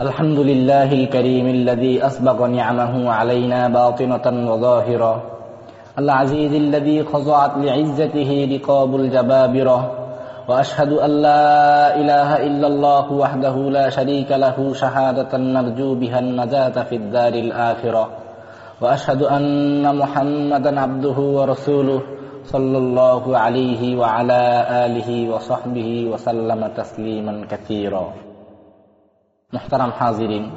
الحمد لله الكريم الذي أسبق نعمه علينا باطنة وظاهرة. العزيز الذي خضعت لعزته رقاب الجبابرة. وأشهد أن لا إله إلا الله وحده لا شريك له شهادة نرجو بها النجاة في الدار الآخرة. وأشهد أن محمدا عبده ورسوله صلى الله عليه وعلى آله وصحبه وسلم تسليما كثيرا. মোহতারাম হাজিরিন,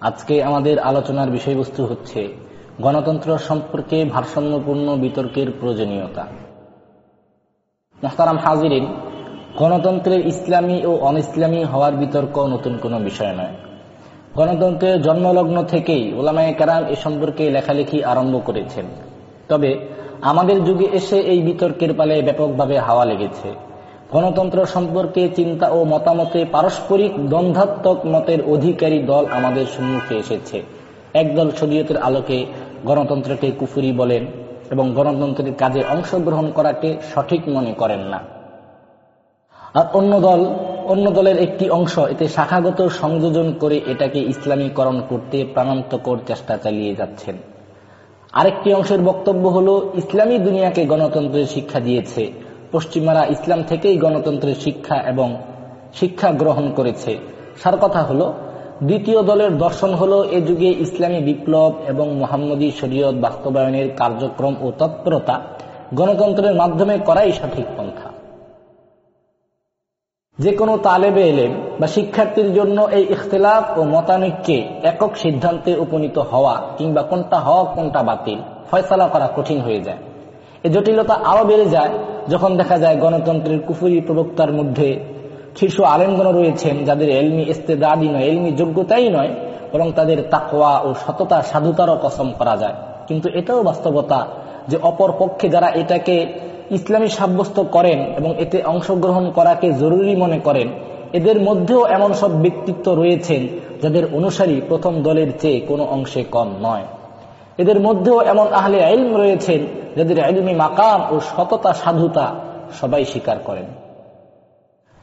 আজকে আমাদের আলোচনার বিষয়বস্তু হচ্ছে গণতন্ত্র সম্পর্কে ভারসাম্যপূর্ণ বিতর্কের প্রয়োজনীয়তা। মোহতারাম হাজিরিন, গণতন্ত্রের ইসলামী ও অন ইসলামী হওয়ার বিতর্ক নতুন কোনো বিষয় নয়। গণতন্ত্রের জন্মলগ্ন থেকেই ওলামায় কারাম এ সম্পর্কে লেখালেখি আরম্ভ করেছেন। তবে আমাদের যুগে এসে এই বিতর্কের পালে ব্যাপকভাবে হাওয়া লেগেছে। গণতন্ত্র সম্পর্কে চিন্তা ও মতামতে পারস্পরিক দ্বন্দ্বাত্মক মতের অধিকারী দল আমাদের সম্মুখে এসেছে। একদল শরীয়তের আলোকে গণতন্ত্রকে কুফুরি বলেন এবং গণতন্ত্রের কাজে অংশগ্রহণ করাকে সঠিক মনে করেন না। আর অন্য দল, অন্য দলের একটি অংশ এতে শাখাগত সংযোজন করে এটাকে ইসলামীকরণ করতে প্রাণান্তকর চেষ্টা চালিয়ে যাচ্ছেন। আরেকটি অংশের বক্তব্য হল, ইসলামী দুনিয়াকে গণতন্ত্রের শিক্ষা দিয়েছে। পশ্চিমারা ইসলাম থেকেই গণতন্ত্রের শিক্ষা এবং শিক্ষা গ্রহণ করেছে। সার কথা হল, দ্বিতীয় দলের দর্শন হল এ যুগে ইসলামী বিপ্লব এবং মোহাম্মদী শরীয়ত বাস্তবায়নের কার্যক্রম ও তৎপরতা গণতন্ত্রের মাধ্যমে করাই সঠিক পন্থা। যে কোনো তালেবে এলেম বা শিক্ষার্থীর জন্য এই ইখতলাফ ও মতানৈক্যে একক সিদ্ধান্তে উপনীত হওয়া কিংবা কোনটা হওয়া কোনটা বাতিল ফয়সলা করা কঠিন হয়ে যায়। এই জটিলতা আরও বেড়ে যায় যখন দেখা যায় গণতন্ত্রের কুফুরি প্রবক্তার মধ্যে শীর্ষ আলেমগণ রয়েছেন যাদের এলমি ইস্তেদাদি নয়, এলমি যোগ্যতাই নয়, বরং তাদের তাকওয়া ও সততা সাধুতারও কসম করা যায়। কিন্তু এটাও বাস্তবতা যে অপর পক্ষে যারা এটাকে ইসলামী সাব্যস্ত করেন এবং এতে অংশগ্রহণ করাকে জরুরি মনে করেন, এদের মধ্যেও এমন সব ব্যক্তিত্ব রয়েছেন যাদের অনুসারী প্রথম দলের চেয়ে কোনো অংশে কম নয়। এদের মধ্যেও এমন আহলে আইলম রয়েছেন, যাদের আইলমি মাকাম ও সততা সাধুতা সবাই স্বীকার করেন।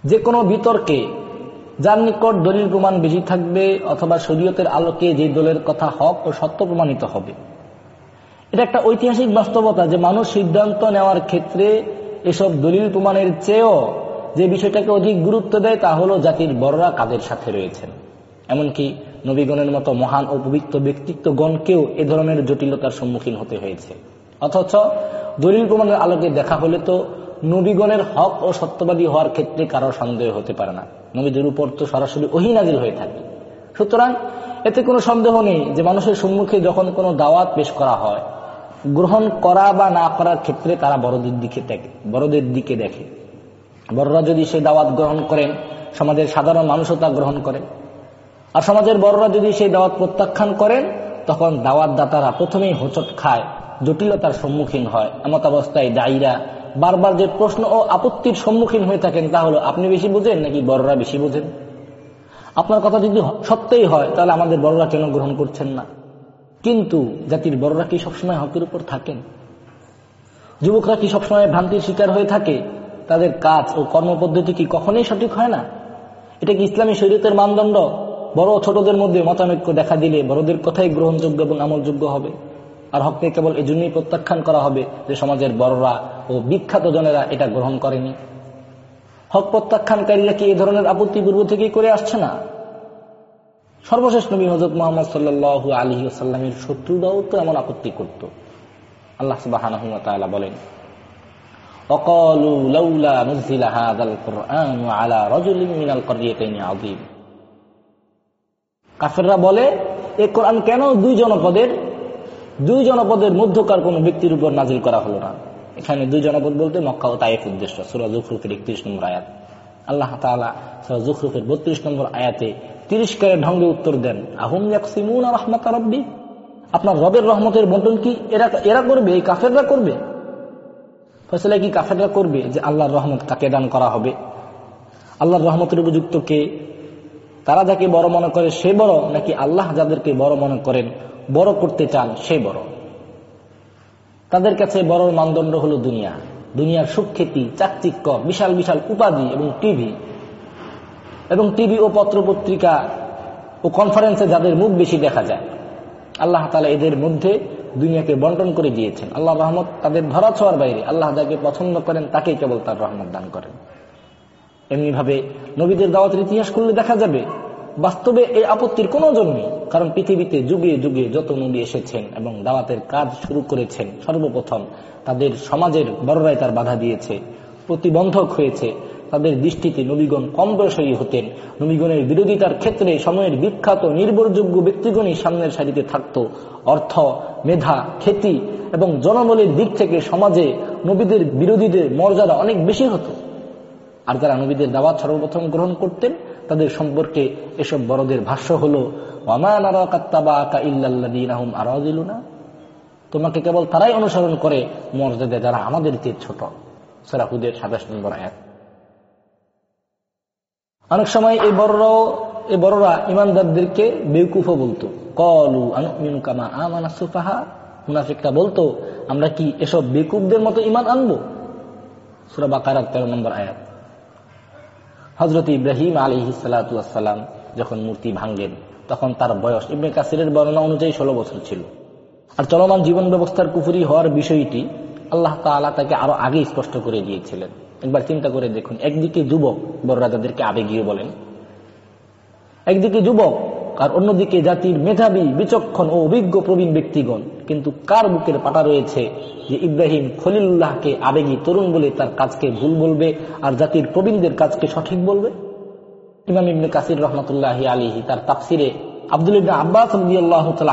যে কোনো বিতর্কে যার নিকট দলিল প্রমাণ বেশি থাকবে অথবা শরীয়তের আলোকে যে দলের কথা হক ও সত্য প্রমাণিত হবে। এটা একটা ঐতিহাসিক বাস্তবতা যে মানুষ সিদ্ধান্ত নেওয়ার ক্ষেত্রে এসব দলিল প্রমাণের চেয়েও যে বিষয়টাকে অধিক গুরুত্ব দেয় তা হলো জাতির বড়রা কাদের সাথে রয়েছেন। এমনকি নবীগণের মতো মহান ও পবিত্র ব্যক্তিত্বগণকেও এ ধরনের জটিলতার সম্মুখীন হতে হয়েছে। অথচ দলিল প্রমাণের আলোকে দেখা হলে তো নবীগণের হক ও সত্যবাদী হওয়ার ক্ষেত্রে কারও সন্দেহ হতে পারে না। নবীদের উপর তো সরাসরি অহিনাজিল হয়ে থাকে। সুতরাং এতে কোনো সন্দেহ নেই যে মানুষের সম্মুখে যখন কোনো দাওয়াত পেশ করা হয়, গ্রহণ করা বা না করার ক্ষেত্রে তারা বড়দের দিকে দেখে, বড়দের দিকে দেখে। বড়রা যদি সে দাওয়াত গ্রহণ করেন, সমাজের সাধারণ মানুষও তা গ্রহণ করে। আর সমাজের বড়রা যদি সেই দাওয়াত প্রত্যাখ্যান করেন, তখন দাওয়াত দাতারা প্রথমেই হোঁচট খায়, জটিলতার সম্মুখীন হয়, এমত অবস্থায় দায়ীরা বারবার যে প্রশ্ন ও আপত্তির সম্মুখীন হয়ে থাকেন, তা হলো, আপনি বেশি বুঝেন নাকি বড়রা বেশি বুঝেন? আপনার কথা যদি সত্যই হয়, তাহলে আমাদের বড়রা কেন গ্রহণ করছেন না? কিন্তু জাতির বড়রা কি সবসময় হকের উপর থাকেন? যুবকরা কি সবসময় ভ্রান্তির শিকার হয়ে থাকে? তাদের কাজ ও কর্মপদ্ধতি কি কখনোই সঠিক হয় না? এটা কি ইসলামী শরীয়তের মানদণ্ড? বড় ছোটদের মধ্যে মতানৈক্য দেখা দিলে বড়দের কথাই গ্রহণযোগ্য এবং আমলযোগ্য হবে। আর হককে কেবল এই জন্যই প্রত্যাখ্যান করা হবে যে সমাজের বড়রা ও বিখ্যাত জনেরা এটা গ্রহণ করেনি। হক প্রত্যাখ্যানকারীরা কি এই ধরনের আপত্তি পূর্ব থেকেই করে আসছে না? সর্বশেষ নবী হজরত মোহাম্মদ সাল্লাহ আলী সাল্লামের শত্রুরাও তো এমন আপত্তি করত। আল্লাহ সুবাহ বলেন কাফেররা বলে, এ কোরআন কেন দুই জনপদের দুই জনপদের মধ্যকার কোন ব্যক্তির উপর নাজিল করা হলো না? এখানে দুই জনপদ বলতে মক্কা ও তাইফ উদ্দেশ্য, সুরা জুখরুফের একত্রিশ নম্বর আয়াত। আল্লাহ তালা সুরা জুখরুফের বত্রিশ নম্বর আয়াতে তিরিশকারের ঢঙ্গে উত্তর দেন, আহম ইয়াকসিমুন রহমত রব্বি? আপনার রবের রহমতের বন্টন কি এরা এরা করবে? এই কাফেররা করবে? ফসলে কি কাফেররা করবে যে আল্লাহর রহমত কাকে দান করা হবে? আল্লাহর রহমতের উপযুক্ত কে? তারা যাকে বড় মনে করে সে বড়, নাকি আল্লাহ যাদেরকে বড় মনে করেন, বড় করতে চান সে বড়? তাদের কাছে বড় মানদণ্ড হলো দুনিয়া। দুনিয়ার সুখ্যাতি, চাকচিক্য, বিশাল বিশাল উপাধি এবং টিভি। এবং টিভি ও পত্র পত্রিকা ও কনফারেন্সে যাদের মুখ বেশি দেখা যায়। আল্লাহ তালা এদের মধ্যে দুনিয়াকে বন্টন করে দিয়েছেন। আল্লাহ রহমত তাদের ধরা ছোঁয়ার বাইরে। আল্লাহ যাকে পছন্দ করেন, তাকেই কেবল তার রহমত দান করেন। এমনিভাবে নবীদের দাওয়াতের ইতিহাস করলে দেখা যাবে, বাস্তবে এই আপত্তির কোনো ওজন কারণ পৃথিবীতে যুগে যুগে যত নবী এসেছেন এবং দাওয়াতের কাজ শুরু করেছেন, সর্বপ্রথম তাদের সমাজের বড়রাই তার বাধা দিয়েছে, প্রতিবন্ধক হয়েছে, তাদের দৃষ্টিতে নবীগণ কম বয়সী হতেন। নবীগণের বিরোধিতার ক্ষেত্রে সময়ের বিখ্যাত, নির্ভরযোগ্য ব্যক্তিগণই সামনের সারিতে থাকত। অর্থ, মেধা, খ্যাতি এবং জনবলের দিক থেকে সমাজে নবীদের বিরোধীদের মর্যাদা অনেক বেশি হতো। আর যারা নবীদের দাওয়াত সর্বপ্রথম গ্রহণ করতেন, তাদের সম্পর্কে এসব বড়দের ভাষ্য হল তোমাকে কেবল তারাই অনুসরণ করে, মর্যাদা যারা আমাদের চেয়ে ছোট। সেরাহুদের সাতাশ নম্বর এক অনেক সময় এই বড়রাও এই বড়রা ইমানদারদেরকে বেউকুফও বলতো, কলু আনুকামা আমানা সুফাহা? মুনাফিকটা বলতো, আমরা কি এসব বেকুবদের মতো ইমান আনব? সুরা বাকারাত তেরো নম্বর আয়াত। হজরত ইব্রাহিম আলী সালাতাম যখন মূর্তি ভাঙ্গেন তখন তার বয়স ইবনে কাসিরের বর্ণনা অনুযায়ী ষোলো বছর ছিল। আর চলমান জীবন ব্যবস্থার কুফুরি হওয়ার বিষয়টি আল্লাহ তালা তাকে আরও আগে স্পষ্ট করে দিয়েছিলেন। একবার চিন্তা করে দেখুন, একদিকে যুবক বড়রা যাদেরকে আবেগীয় বলেন, একদিকে যুবক আর অন্যদিকে জাতির মেধাবী, বিচক্ষণ ও অভিজ্ঞ প্রবীণ ব্যক্তিগণ কিন্তু কার বুকের পাটা রয়েছে যে ইব্রাহিম খলিলুল্লাহকে আবেগী তরুণ বলে তার কাজকে ভুল বলবে আর জাতির প্রবীণদের কাজকে সঠিক বলবে? ইমাম ইবনে কাসির রহমতুল্লাহ আলিহি তার তাফসিরে আব্দুল ইবনে আব্বাস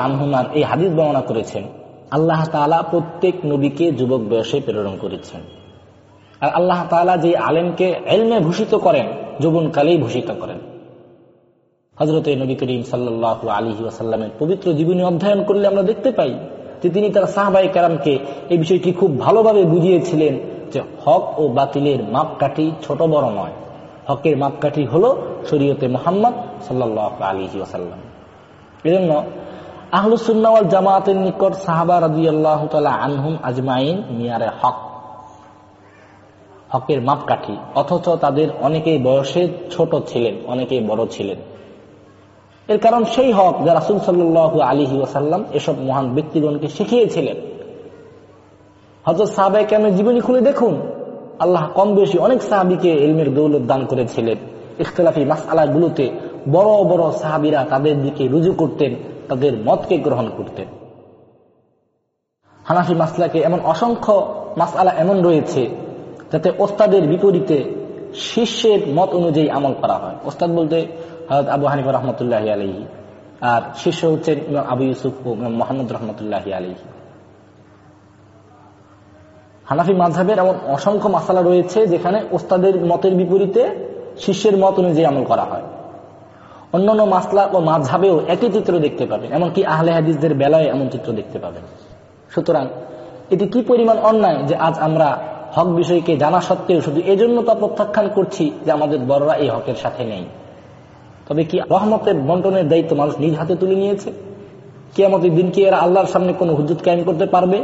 আনহুমার এই হাদিস বর্ণনা করেছেন, আল্লাহ তালা প্রত্যেক নবীকে যুবক বয়সে প্রেরণ করেছেন। আর আল্লাহ তালা যে আলেমকে এলমে ভূষিত করেন, যৌবনকালেই ভূষিত করেন। হজরত নবী করিম সাল্লাহ আলী ওয়াসাল্লামের পবিত্র জীবনী অধ্যয়ন করলে আমরা দেখতে পাই যে তিনি তার সাহবাই কারামকে এই বিষয়টি খুব ভালোভাবে বুঝিয়েছিলেন যে হক ও বাতিলের মাপকাঠি ছোট বড় নয়। হকের মাপকাঠি হল শরীয়তে মোহাম্মদ সাল্লাহ আলী ওয়াসাল্লাম। এজন্য আহলুসুন্নাওয়াল জামাতের নিকট সাহাবা রাজি আল্লাহ তালা আনহুম আজমাইন মিয়ারে হক। হকের মাপকাঠি, অথচ তাদের অনেকেই বয়সে ছোট ছিলেন, অনেকেই বড় ছিলেন। এর কারণ সেই হক যা রাসুল সাল্লাহ আলিহি ওয়াসাল্লাম এসব মহান ব্যক্তিগণকে শিখিয়েছিলেন। হজরত সাহাবাই কেন জীবনী খুলে দেখুন। আল্লাহ কম বেশি অনেক সাহাবিকে এলমের দৌলত দান করেছিলেন। ইখতলাফি মাসালাগুলোতে বড় বড় সাহাবিরা তাদের দিকে রুজু করতেন, তাদের মতকে গ্রহণ করতেন। হানাফি মাসলাকে এমন অসংখ্য মাসালা এমন রয়েছে যাতে ওস্তাদের বিপরীতে শিষ্যের মত অনুযায়ী আমল করা হয়। ওস্তাদ বলতে হজরত আবু হানিফা রহমতুল্লাহ আলহি আর শিষ্য হচ্ছেন ইমাম আবু ইউসুফ মোহাম্মদ রহমতুল্লাহ আলহি হানাফি মাঝহের এমন অসংখ্য মাসালা রয়েছে যেখানে ওস্তাদের মতের বিপরীতে শিষ্যের মত অনুযায়ী আমল করা হয়। অন্যান্য মাসলা ও মাঝহাবেও একই চিত্র দেখতে পাবেন, এমনকি আহলে হাদিসদের বেলায় এমন চিত্র দেখতে পাবেন। সুতরাং এটি কি পরিমাণ অন্যায় যে আজ আমরা হক বিষয়কে জানা সত্ত্বেও শুধু এজন্য তা প্রত্যাখ্যান করছি যে আমাদের বড়রা এই হকের সাথে নেই? তবে কি রহমতের বন্টনের দায়িত্ব মানুষ নিজ হাতে তুলে নিয়েছে? কি আমাদের দিন কি এরা আল্লাহর সামনে কোন হুজুত কায়েম করতে পারবে?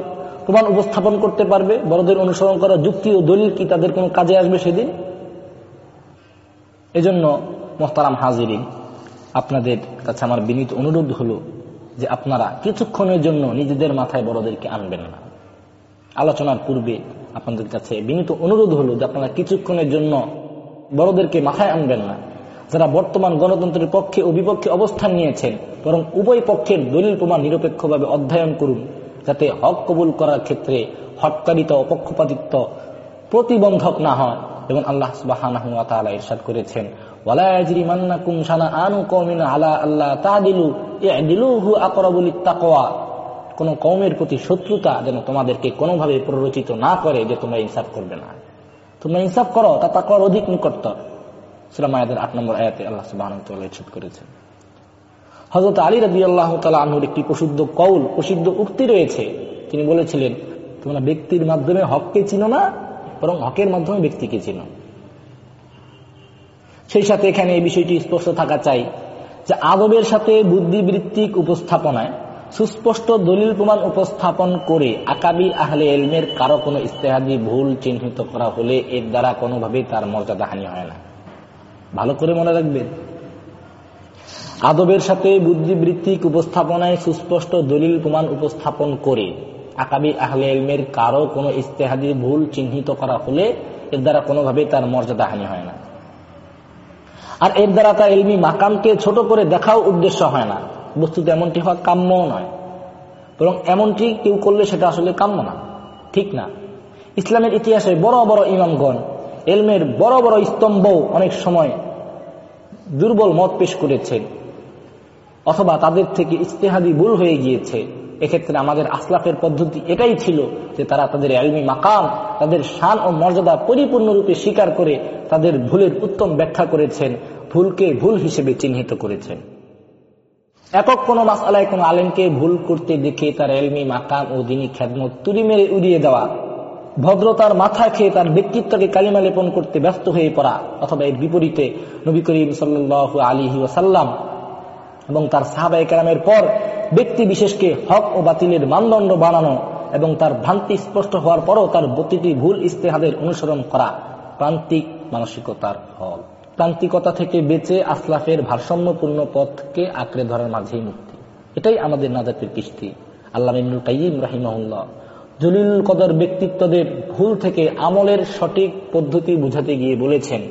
প্রমাণ উপস্থাপন করতে পারবে? বড়দের অনুসরণ করা যুক্তি ও দলিল কি তাদের কোনো কাজে আসবে সেদিন? এজন্য মোহতারাম হাজিরিন, আপনাদের কাছে আমার বিনীত অনুরোধ হলো যে আপনারা কিছুক্ষণের জন্য নিজেদের মাথায় বড়দেরকে আনবেন না। আলোচনার পূর্বে আপনাদের কাছে বিনীত অনুরোধ হলো যে আপনারা কিছুক্ষণের জন্য বড়দেরকে মাথায় আনবেন না। যারা বর্তমান গণতন্ত্রের পক্ষে ও বিপক্ষে অবস্থান নিয়েছেন, বরং উভয় পক্ষের দলিল প্রমাণ নিরপেক্ষভাবে অধ্যয়ন করুন, যাতে হক কবুল করার ক্ষেত্রে হটকারিত অপক্ষপাতিত্ব প্রতিবন্ধক না হয় এবং আল্লাহ সুবাহ ইরশাদ করেছেন কোন কৌমের প্রতি শত্রুতা যেন তোমাদেরকে কোনোভাবে প্ররোচিত না করে, যে তোমরা ইনসাফ করবে না। তোমরা ইনসাফ করো, তা তাকওয়ার অধিক নিকটতর। সুরামায়াদের আট নম্বর আয়াতে আল্লাহ করেছেন। হজরত আলী রবি আল্লাহ তালা আনহুর একটি প্রসিদ্ধ কৌল প্রসিদ্ধ উক্তি রয়েছে। তিনি বলেছিলেন, তোমরা ব্যক্তির মাধ্যমে হককে চিনো না, বরং হকের মাধ্যমে ব্যক্তিকে চিনো। সেই সাথে এখানে এই বিষয়টি স্পষ্ট থাকা চাই যে আদবের সাথে বুদ্ধিবৃত্তিক উপস্থাপনায় সুস্পষ্ট দলিল প্রমাণ উপস্থাপন করে আকাবি আহলে এলমের কারও কোনো ইস্তেহাদি ভুল চিহ্নিত করা হলে এর দ্বারা কোনোভাবেই তার মর্যাদা হানি হয় না। ভালো করে মনে রাখবেন। আদবের সাথে বুদ্ধিবৃত্তিক উপস্থাপনায় সুস্পষ্ট দলিল প্রমাণ উপস্থাপন করে আকাবি আহলে এলমের কারও কোনো ইস্তেহাদি ভুল চিহ্নিত করা হলে এর দ্বারা কোনোভাবেই তার মর্যাদা হানি হয় না। আর এর দ্বারা তার এলমি মাকামকে ছোট করে দেখাও উদ্দেশ্য হয় না। বস্তুতে এমনটি হওয়া কাম্য নয়। বরং এমনটি কেউ করলে সেটা আসলে কাম্য না। ঠিক না। ইসলামের ইতিহাসে বড় বড় ইমামগণ এলমের বড় বড় স্তম্ভ অনেক সময় দুর্বল মত পেশ করেছেন অথবা তাদের থেকে ইস্তেহাদি ভুল হয়ে গিয়েছে, এক্ষেত্রে আমাদের আসলাফের পদ্ধতি এটাই ছিল যে তারা তাদের এলমি মাকাম, তাদের শান ও মর্যাদা পরিপূর্ণরূপে স্বীকার করে তাদের ভুলের উত্তম ব্যাখ্যা করেছেন, ভুলকে ভুল হিসেবে চিহ্নিত করেছেন। একক কোন মাসালায় কোন আলেমকে ভুল করতে দেখে তার এলমি মাকাম ও দিনী খ্যাদমত তুলি মেরে উড়িয়ে দেওয়া ভদ্রতার মাথা খেয়ে তার ব্যক্তিত্বকে কালিমা লেপন করতে ব্যস্ত হয়ে পড়া অথবা এর বিপরীতে নবী করিম সাল্লাহ আলী ওসাল্লাম এবং তার সাহাবাই কেরামের পর ব্যক্তি বিশেষকে হক ও বাতিলের মানদণ্ড বানানো এবং তার ভ্রান্তি স্পষ্ট হওয়ার পরও তার প্রতিটি ভুল ইস্তেহাদের অনুসরণ করা প্রান্তিক মানসিকতার ফল। প্রান্তিকতা থেকে বেঁচে আসলাফের ভারসাম্যপূর্ণ পথকে আঁকড়ে ধরার মাঝেই মুক্তি। এটাই আমাদের নাজাতের কিস্তি আল্লাহ ইমনুল কাইম রাহিমাহুল্লাহ জলিল কদর ব্যক্তিত্বদের ভুল থেকে আমলের সঠিক পদ্ধতি বুঝাতে গিয়ে বলেছেন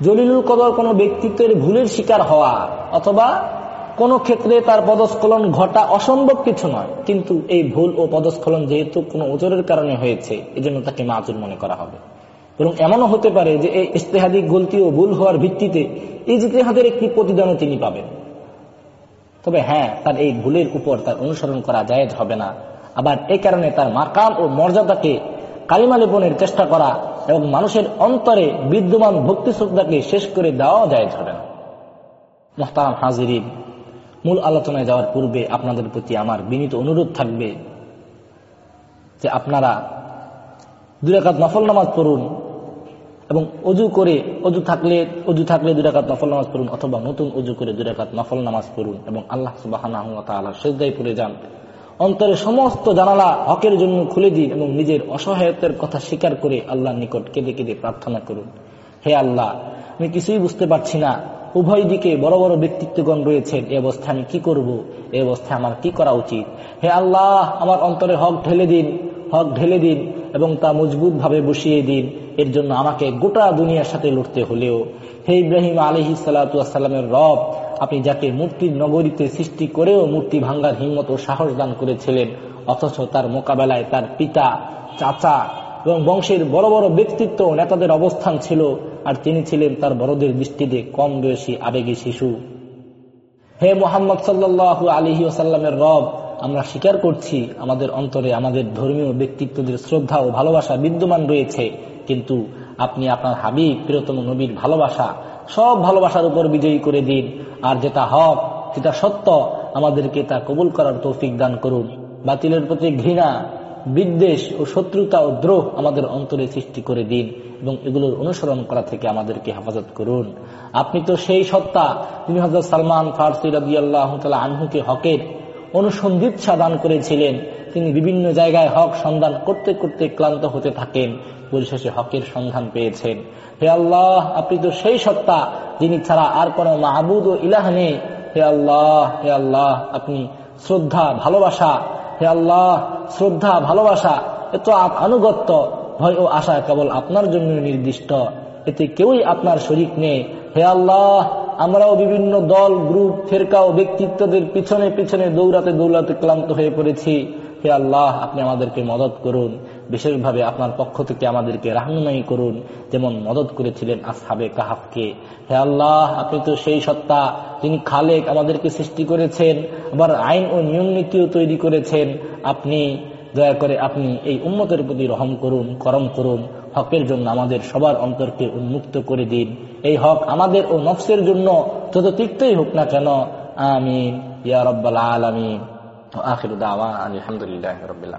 জলিলুল কদর কোন ব্যক্তিত্বের ভুলের শিকার হওয়া অথবা কোন ক্ষেত্রে তার পদস্খলন ঘটা অসম্ভব কিছু নয়। কিন্তু এই ভুল ও পদস্খলন যেহেতু কোনো ওজরের কারণে হয়েছে, এজন্য তাকে মাজুর মনে করা হবে। এবং এমনও হতে পারে যে এই ইস্তেহাদিক গলতি ও ভুল হওয়ার ভিত্তিতে এই ইতিহাদের একটি প্রতিদানও তিনি পাবেন। তবে হ্যাঁ তার এই ভুলের উপর তার অনুসরণ করা জায়েজ হবে না। আবার এই কারণে তার মাকাম ও মর্যাদাকে কালিমা লেপনের চেষ্টা করা এবং মানুষের অন্তরে বিদ্যমান ভক্তি শ্রদ্ধাকে শেষ করে দেওয়াও জায়েজ হবে না। মোহতারাম হাজিরিন মূল আলোচনায় যাওয়ার পূর্বে আপনাদের প্রতি আমার বিনীত অনুরোধ থাকবে যে আপনারা দুরাকাত নফল নামাজ পড়ুন এবং অজু করে, অজু থাকলে অজু থাকলে দুরাকাত নফল নামাজ পড়ুন অথবা নতুন অজু করে দুরাকাত নফল নামাজ পড়ুন এবং আল্লাহ সুবাহ সেজদাই পড়ে যান। অন্তরে সমস্ত জানালা হকের জন্য খুলে দিন এবং নিজের অসহায়তের কথা স্বীকার করে আল্লাহর নিকট কেঁদে কেঁদে প্রার্থনা করুন। হে আল্লাহ, আমি কিছুই বুঝতে পারছি না। উভয় দিকে বড় বড় ব্যক্তিত্বগণ রয়েছেন। এ অবস্থায় আমি কি করব? এ অবস্থায় আমার কি করা উচিত? হে আল্লাহ, আমার অন্তরে হক ঢেলে দিন, হক ঢেলে দিন এবং তা মজবুত ভাবে বসিয়ে দিন। এর জন্য আমাকে গোটা দুনিয়ার সাথে লড়তে হলেও। হে ইব্রাহিম আলহি সাল্লামের রব, আপনি যাকে মূর্তির নগরীতে সৃষ্টি করেও মূর্তি ভাঙ্গার হিম্মত ও সাহস দান করেছিলেন, অথচ তার মোকাবেলায় তার পিতা, চাচা এবং বংশের বড় বড় ব্যক্তিত্ব নেতাদের অবস্থান ছিল, আর তিনি ছিলেন তার বড়দের দৃষ্টিতে কম বয়সী আবেগী শিশু। হে মোহাম্মদ সাল্লাহ আলহি ওসাল্লামের রব, আমরা স্বীকার করছি, আমাদের অন্তরে আমাদের ধর্মীয় ব্যক্তিত্বদের শ্রদ্ধা ও ভালোবাসা বিদ্যমান রয়েছে, কিন্তু আপনি আপনার হাবিব, প্রিয়তম নবীর ভালোবাসা, সব ভালোবাসার উপর বিজয়ী করে দিন, আর যেটা হক, যেটা সত্য, আমাদেরকে তা কবুল করার তৌফিক দান করুন। বাতিলের প্রতি ঘৃণা বিদ্বেষ ও শত্রুতা ও দ্রোহ আমাদের অন্তরে সৃষ্টি করে দিন এবং এগুলোর অনুসরণ করা থেকে আমাদেরকে হেফাজত করুন। আপনি তো সেই সত্তা তিনি হজরত সালমান ফারসি রাজি আল্লাহ আনহুকে হকের অনুসন্ধিৎসা দান করেছিলেন, তিনি বিভিন্ন জায়গায় হক সন্ধান করতে করতে ক্লান্ত হতে থাকেন, পরিশেষে হকের সন্ধান পেয়েছেন। হে আল্লাহ, আপনি তো সেই সত্তা যিনি ছাড়া আর কোন মাহবুদ ও ইলাহ নেই। হে আল্লাহ হে আল্লাহ, আপনি শ্রদ্ধা, ভালোবাসা হে আল্লাহ, শ্রদ্ধা, ভালোবাসা, এত আনুগত্য, ভয় ও আশা কেবল আপনার জন্য নির্দিষ্ট। এতে কেউই আপনার শরিক নেই। হে আল্লাহ, আমরাও বিভিন্ন দল, গ্রুপ, ফেরকা ও ব্যক্তিত্বদের পিছনে পিছনে দৌড়াতে দৌড়াতে ক্লান্ত হয়ে পড়েছি। হে আল্লাহ, আপনি আমাদেরকে মদত করুন। বিশেষভাবে আপনার পক্ষ থেকে আমাদেরকে রাহনুমাই করুন, যেমন মদত করেছিলেন আসহাবে কাহাফকে হে আল্লাহ, আপনি তো সেই সত্তা যিনি খালেক আমাদেরকে সৃষ্টি করেছেন, আবার আইন ও নিয়ম নীতিও তৈরি করেছেন। আপনি, দয়া করে আপনি এই উন্মতের প্রতি রহম করুন, করম করুন। হকের জন্য আমাদের সবার অন্তরকে উন্মুক্ত করে দিন। এই হক আমাদের ও নফসের জন্য যত তিক্তই হোক না কেন। আমিন। ইয়া রব্বাল আলমিন। আখির দাওয়া আলহামদুলিল্লাহ রবিল্লা